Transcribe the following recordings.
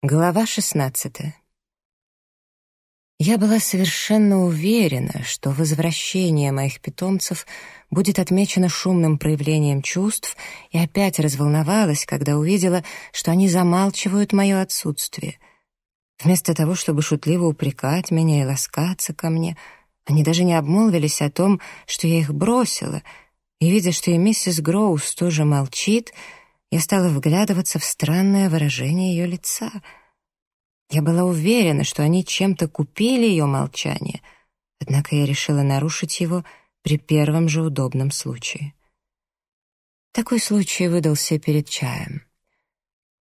Глава 16. Я была совершенно уверена, что возвращение моих питомцев будет отмечено шумным проявлением чувств, и опять разволновалась, когда увидела, что они замалчивают мое отсутствие. Вместо того, чтобы шутливо упрекать меня и ласкаться ко мне, они даже не обмолвились о том, что я их бросила, и, видя, что и миссис Гроус тоже молчит, — я стала вглядываться в странное выражение ее лица. Я была уверена, что они чем-то купили ее молчание, однако я решила нарушить его при первом же удобном случае. Такой случай выдался перед чаем.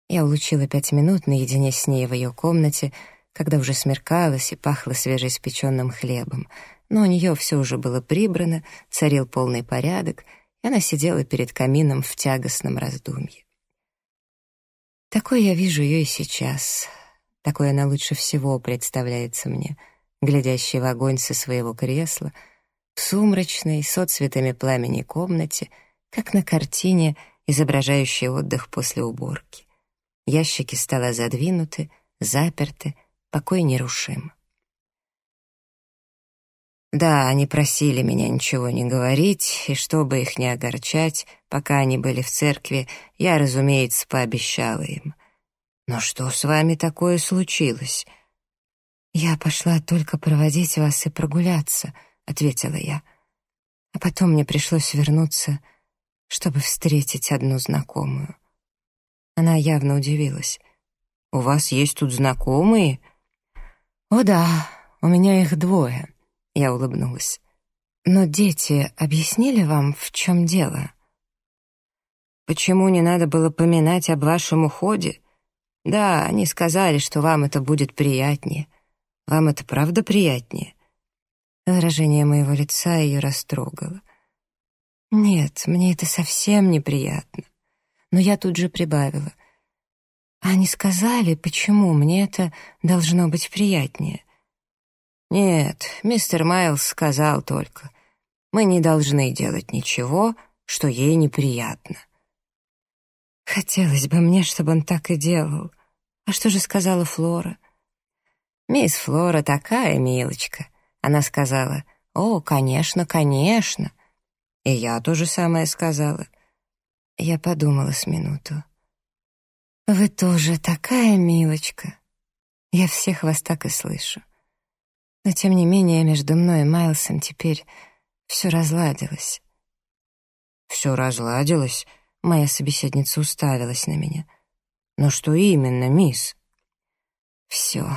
Я улучила пять минут наедине с ней в ее комнате, когда уже смеркалось и пахло свежеиспеченным хлебом, но у нее все уже было прибрано, царил полный порядок — она сидела перед камином в тягостном раздумье. Такой я вижу ее и сейчас. Такой она лучше всего представляется мне, глядящей в огонь со своего кресла, в сумрачной, с отцветами пламени комнате, как на картине, изображающей отдых после уборки. Ящики стола задвинуты, заперты, покой нерушим. Да, они просили меня ничего не говорить, и чтобы их не огорчать, пока они были в церкви, я, разумеется, пообещала им. Но что с вами такое случилось? Я пошла только проводить вас и прогуляться, ответила я. А потом мне пришлось вернуться, чтобы встретить одну знакомую. Она явно удивилась. У вас есть тут знакомые? О да, у меня их двое. Я улыбнулась. «Но дети объяснили вам, в чем дело?» «Почему не надо было поминать об вашем уходе? Да, они сказали, что вам это будет приятнее. Вам это правда приятнее?» Выражение моего лица ее растрогало. «Нет, мне это совсем неприятно». Но я тут же прибавила. «Они сказали, почему мне это должно быть приятнее?» Нет, мистер Майлз сказал только, мы не должны делать ничего, что ей неприятно. Хотелось бы мне, чтобы он так и делал. А что же сказала Флора? Мисс Флора такая милочка. Она сказала, «О, конечно, конечно». И я то же самое сказала. Я подумала с минуту. «Вы тоже такая милочка». Я всех вас так и слышу. Но тем не менее между мной и Майлсом теперь все разладилось. «Все разладилось?» — моя собеседница уставилась на меня. «Но что именно, мисс?» «Все.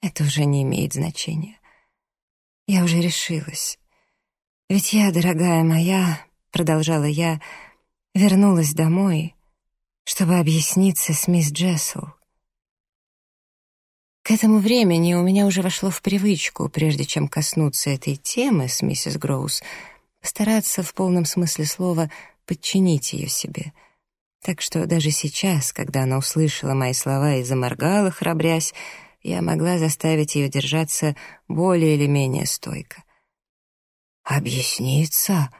Это уже не имеет значения. Я уже решилась. Ведь я, дорогая моя, — продолжала я, — вернулась домой, чтобы объясниться с мисс Джессел. К этому времени у меня уже вошло в привычку, прежде чем коснуться этой темы с миссис Гроус, постараться в полном смысле слова подчинить ее себе. Так что даже сейчас, когда она услышала мои слова и заморгала, храбрясь, я могла заставить ее держаться более или менее стойко. «Объясниться?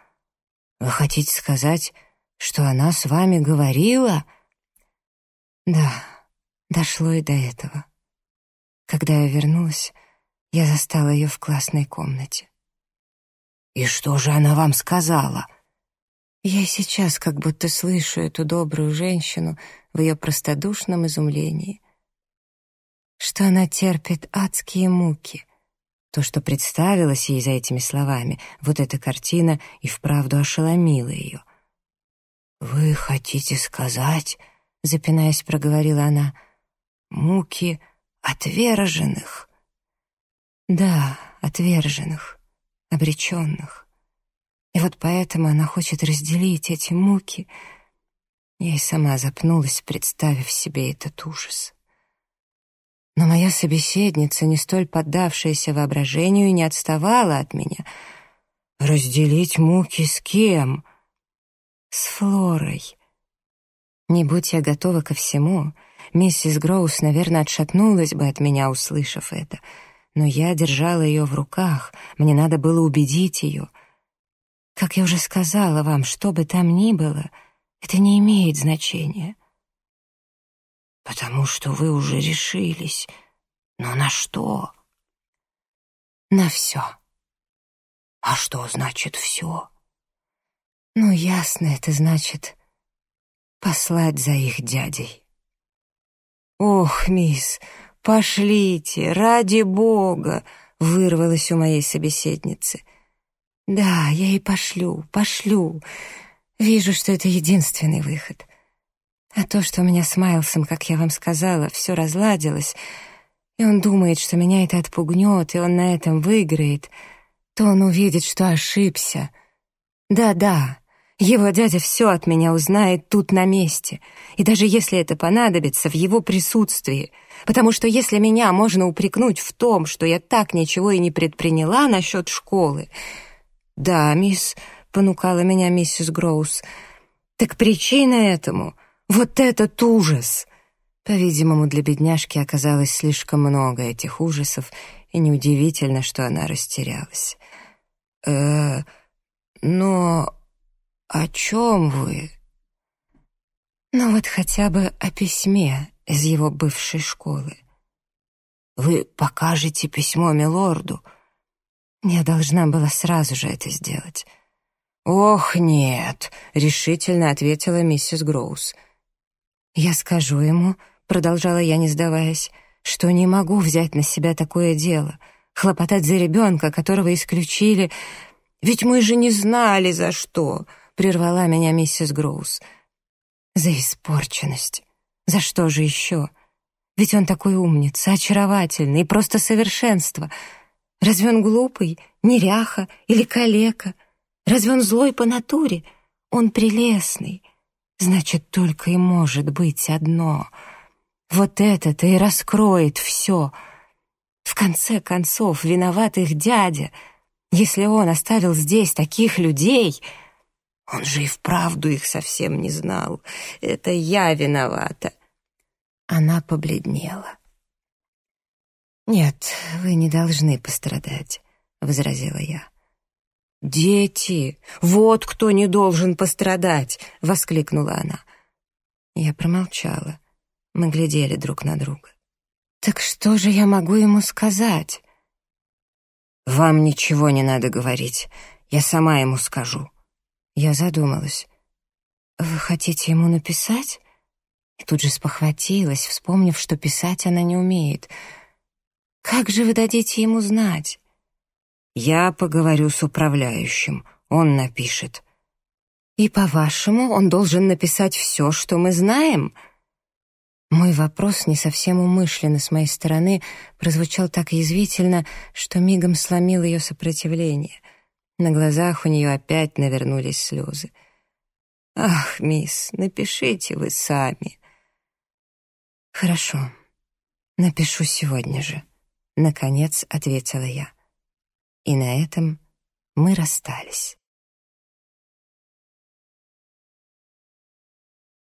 Вы хотите сказать, что она с вами говорила?» «Да, дошло и до этого». Когда я вернулась, я застала ее в классной комнате. «И что же она вам сказала?» Я сейчас как будто слышу эту добрую женщину в ее простодушном изумлении. Что она терпит адские муки. То, что представилось ей за этими словами, вот эта картина и вправду ошеломила ее. «Вы хотите сказать, — запинаясь, проговорила она, — муки — Отверженных. Да, отверженных, обреченных. И вот поэтому она хочет разделить эти муки. Я и сама запнулась, представив себе этот ужас. Но моя собеседница, не столь поддавшаяся воображению, не отставала от меня. Разделить муки с кем? С Флорой. Не будь я готова ко всему, Миссис Гроус, наверное, отшатнулась бы от меня, услышав это. Но я держала ее в руках, мне надо было убедить ее. Как я уже сказала вам, что бы там ни было, это не имеет значения. «Потому что вы уже решились. Но на что?» «На все». «А что значит все?» «Ну, ясно, это значит послать за их дядей». «Ох, мисс, пошлите, ради бога!» — вырвалось у моей собеседницы. «Да, я и пошлю, пошлю. Вижу, что это единственный выход. А то, что у меня с Майлсом, как я вам сказала, все разладилось, и он думает, что меня это отпугнет, и он на этом выиграет, то он увидит, что ошибся. Да-да, его дядя все от меня узнает тут на месте, и даже если это понадобится, в его присутствии, потому что если меня можно упрекнуть в том, что я так ничего и не предприняла насчет школы... «Да, мисс», — понукала меня миссис Гроус, — «так причина этому — вот этот ужас». По-видимому, для бедняжки оказалось слишком много этих ужасов, и неудивительно, что она растерялась. «Э, но «О чем вы?» «Ну вот хотя бы о письме из его бывшей школы. Вы покажете письмо милорду?» Я должна была сразу же это сделать. «Ох, нет», — решительно ответила миссис Гроус. «Я скажу ему», — продолжала я, не сдаваясь, «что не могу взять на себя такое дело, хлопотать за ребенка, которого исключили, ведь мы же не знали, за что», — прервала меня миссис Гроус. «За испорченность. За что же еще? Ведь он такой умница, очаровательный и просто совершенство. Разве он глупый, неряха или калека? Разве он злой по натуре? Он прелестный. Значит, только и может быть одно. Вот это-то и раскроет все. В конце концов, виноват их дядя. Если он оставил здесь таких людей...» Он же и вправду их совсем не знал. Это я виновата. Она побледнела. «Нет, вы не должны пострадать», — возразила я. «Дети! Вот кто не должен пострадать!» — воскликнула она. Я промолчала. Мы глядели друг на друга. «Так что же я могу ему сказать?» «Вам ничего не надо говорить. Я сама ему скажу», я задумалась. «Вы хотите ему написать?» И тут же спохватилась, вспомнив, что писать она не умеет. «Как же вы дадите ему знать?» «Я поговорю с управляющим, он напишет». «И, по-вашему, он должен написать все, что мы знаем?» Мой вопрос, не совсем умышленно с моей стороны, прозвучал так язвительно, что мигом сломил ее сопротивление. На глазах у нее опять навернулись слезы. «Ах, мисс, напишите вы сами». «Хорошо, напишу сегодня же», — наконец ответила я. И на этом мы расстались.